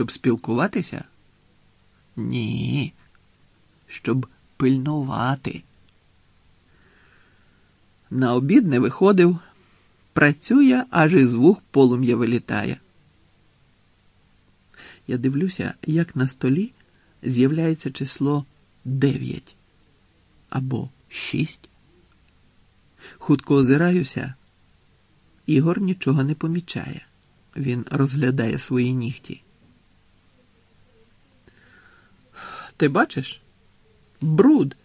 Щоб спілкуватися? Ні. Щоб пильнувати. На обід не виходив, працює, аж із вух полум'я вилітає. Я дивлюся, як на столі з'являється число дев'ять або шість. Хутко озираюся. Ігор нічого не помічає. Він розглядає свої нігті. Ти бачиш? Бруд.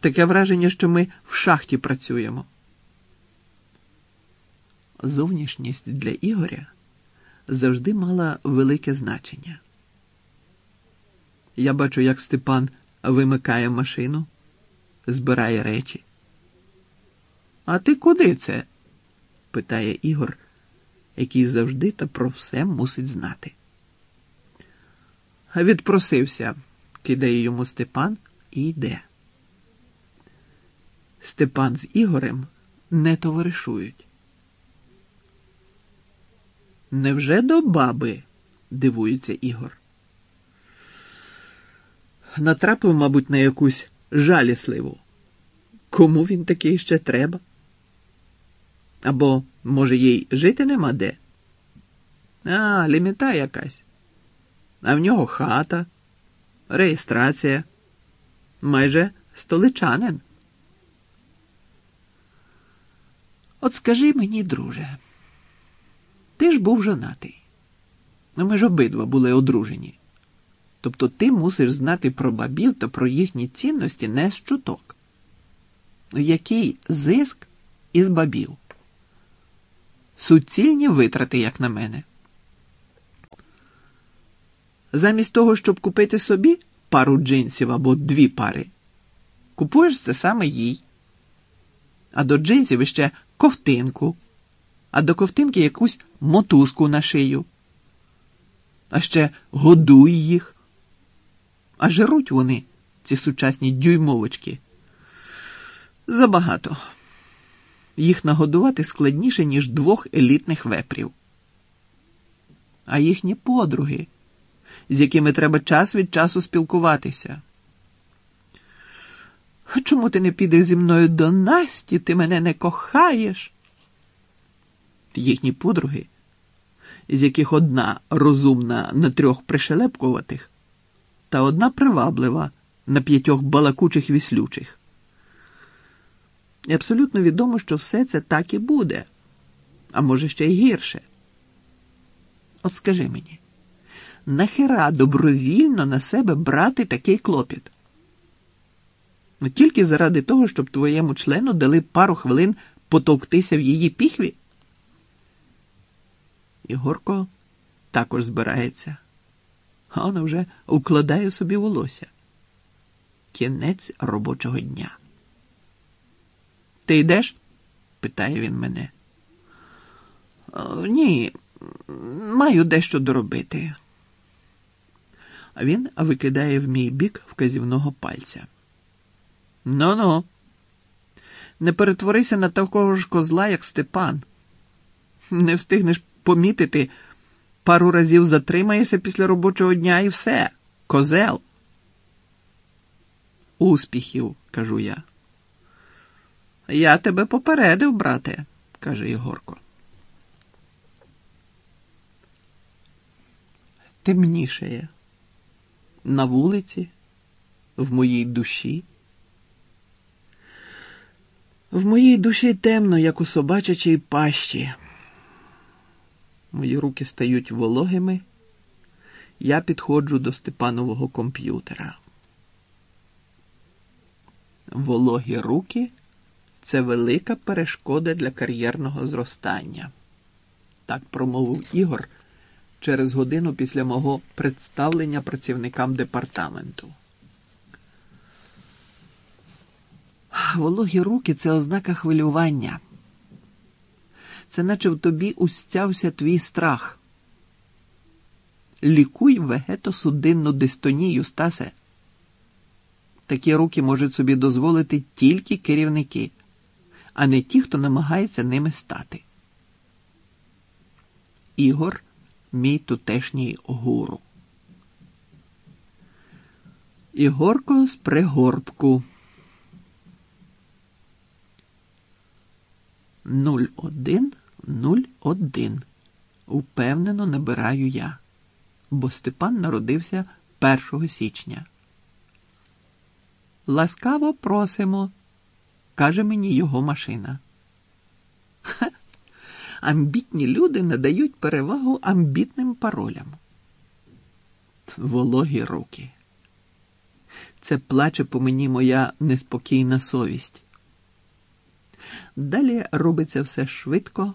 Таке враження, що ми в шахті працюємо. Зовнішність для Ігоря завжди мала велике значення. Я бачу, як Степан вимикає машину, збирає речі. А ти куди це? питає Ігор, який завжди та про все мусить знати. Відпросився, кидає йому Степан і йде. Степан з Ігорем не товаришують. Невже до баби? дивується Ігор. Натрапив, мабуть, на якусь жалісливу. Кому він такий ще треба? Або, може, їй жити нема де? А, ліміта якась. А в нього хата, реєстрація, майже столичанин. От скажи мені, друже, ти ж був жонатий. Ну, ми ж обидва були одружені. Тобто ти мусиш знати про бабів та про їхні цінності не з чуток. Який зиск із бабів? Суцільні витрати, як на мене. Замість того, щоб купити собі пару джинсів або дві пари, купуєш це саме їй. А до джинсів іще ковтинку, а до ковтинки якусь мотузку на шию. А ще годуй їх. А жируть вони, ці сучасні дюймовочки. Забагато. Їх нагодувати складніше, ніж двох елітних вепрів. А їхні подруги, з якими треба час від часу спілкуватися. Чому ти не підеш зі мною до Насті, ти мене не кохаєш? Їхні подруги, з яких одна розумна на трьох пришелепкуватих, та одна приваблива на п'ятьох балакучих віслючих. І абсолютно відомо, що все це так і буде, а може ще й гірше. От скажи мені, нахера добровільно на себе брати такий клопіт? Ну, тільки заради того, щоб твоєму члену дали пару хвилин потовктися в її піхві? Ігорко також збирається, а вона вже укладає собі волосся. Кінець робочого дня. Ти йдеш? питає він мене. Ні, маю дещо доробити. Він викидає в мій бік вказівного пальця. Ну ну, не перетворися на такого ж козла, як Степан. Не встигнеш помітити, пару разів затримаєшся після робочого дня і все. Козел. Успіхів, кажу я. Я тебе попередив, брате, каже Ігорко. Темнішає на вулиці, в моїй душі. В моїй душі темно, як у собачачій пащі. Мої руки стають вологими. Я підходжу до Степанового комп'ютера. Вологі руки це велика перешкода для кар'єрного зростання. Так промовив Ігор через годину після мого представлення працівникам департаменту. Вологі руки це ознака хвилювання. Це наче в тобі устявся твій страх. Лікуй вегетосудинну дистонію, Стасе. Такі руки можуть собі дозволити тільки керівники, а не ті, хто намагається ними стати. Ігор мій тутешній гуру. Ігорко з пригорбку. 0101. Упевнено набираю я, бо Степан народився 1 січня. Ласкаво просимо, каже мені його машина. Ха, амбітні люди надають перевагу амбітним паролям. Вологі руки. Це плаче по мені моя неспокійна совість. Далі робиться все швидко,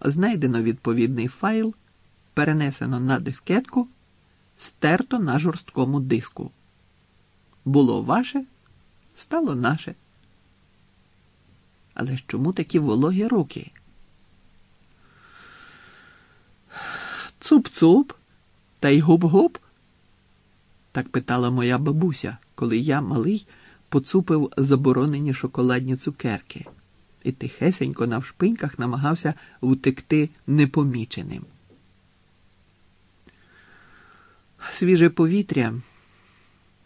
знайдено відповідний файл, перенесено на дискетку, стерто на жорсткому диску. Було ваше, стало наше. Але ж чому такі вологі руки? Цуп-цуп та й губ-губ? Так питала моя бабуся, коли я, малий, поцупив заборонені шоколадні цукерки і тихесенько на вшпиньках намагався втекти непоміченим. Свіже повітря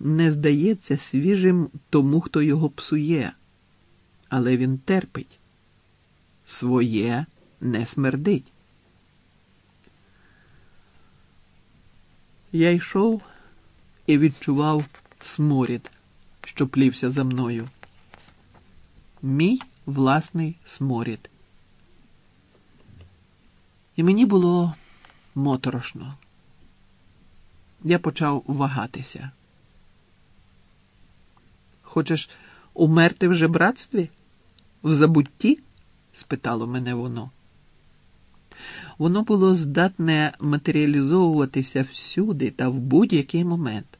не здається свіжим тому, хто його псує, але він терпить. Своє не смердить. Я йшов і відчував сморід, що плівся за мною. Мій власний сморід. І мені було моторошно. Я почав вагатися. Хочеш умерти в жебратстві? В забутті? спитало мене воно. Воно було здатне матеріалізовуватися всюди та в будь-який момент.